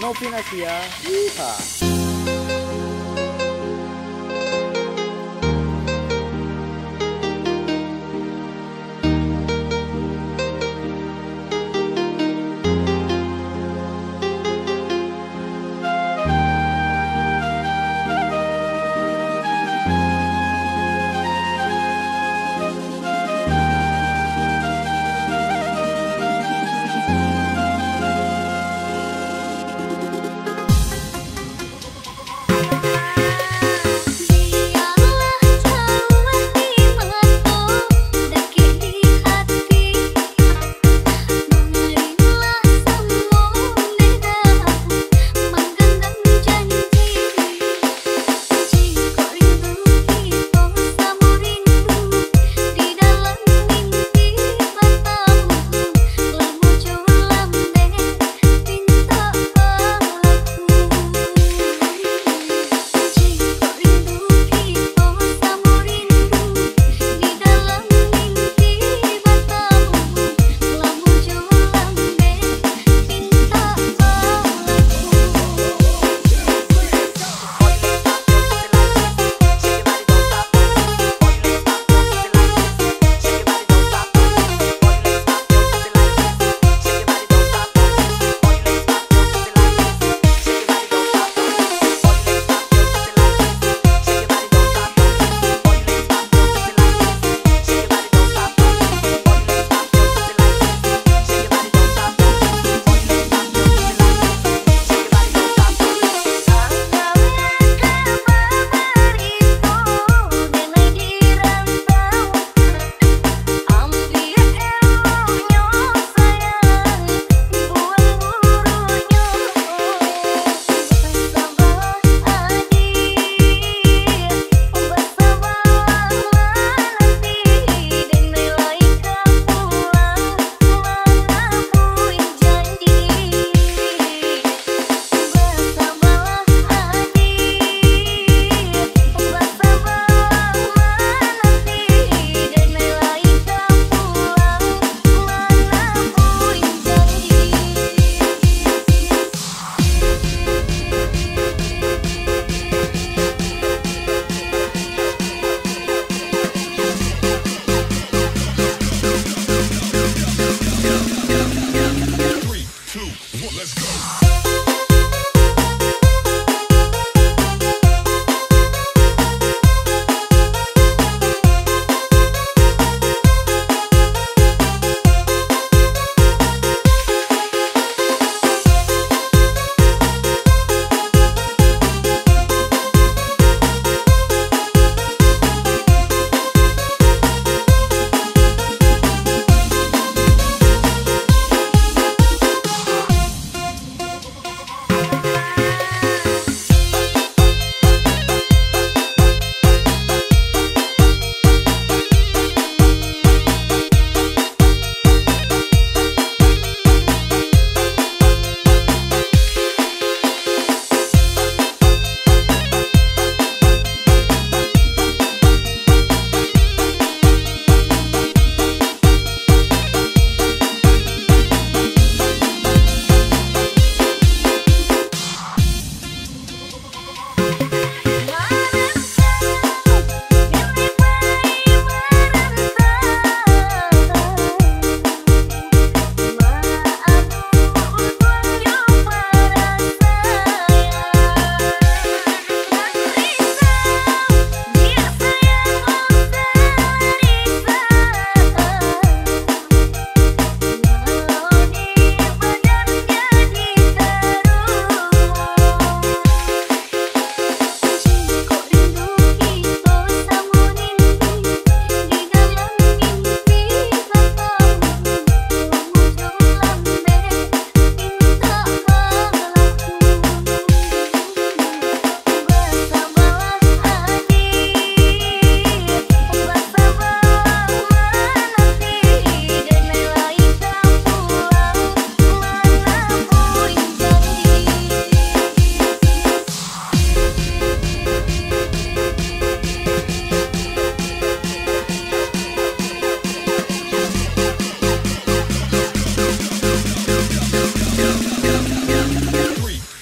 não financiar.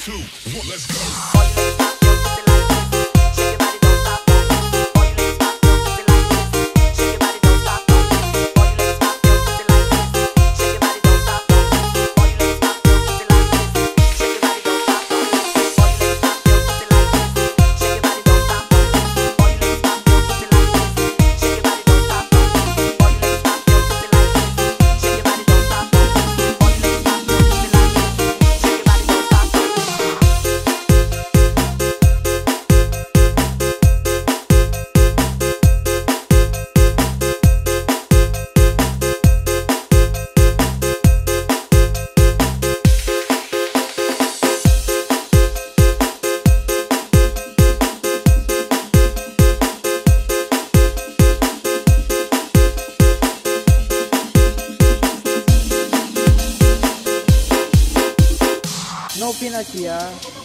two, one, let's go. Atrás